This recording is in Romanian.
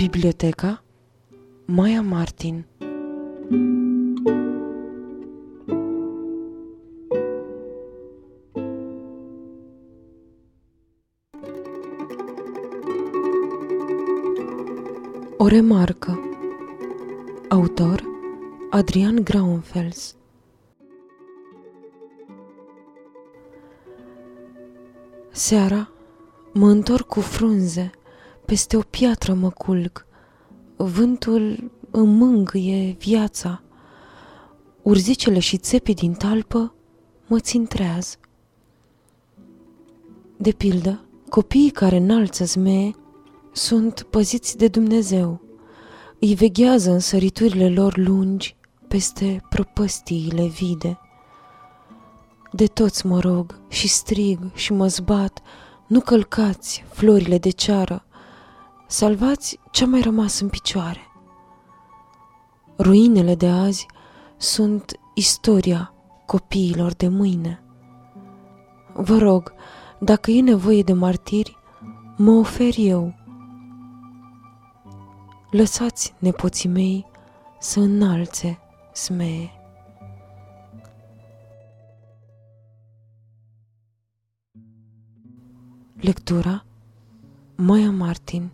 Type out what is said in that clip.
Biblioteca? Maia Martin. O remarcă. Autor Adrian Graunfels. Seara mă întorc cu frunze, peste o piatră mă culc, vântul îmi mângâie viața, urzicele și țepii din talpă mă țintrează. De pildă, copiii care înalță zmee sunt păziți de Dumnezeu, îi veghează în săriturile lor lungi peste prăpăstiile vide. De toți mă rog și strig și mă zbat, nu călcați florile de ceară, salvați ce-a mai rămas în picioare. Ruinele de azi sunt istoria copiilor de mâine. Vă rog, dacă e nevoie de martiri, mă ofer eu. Lăsați nepoții mei să înalțe smee. Lectura Maia Martin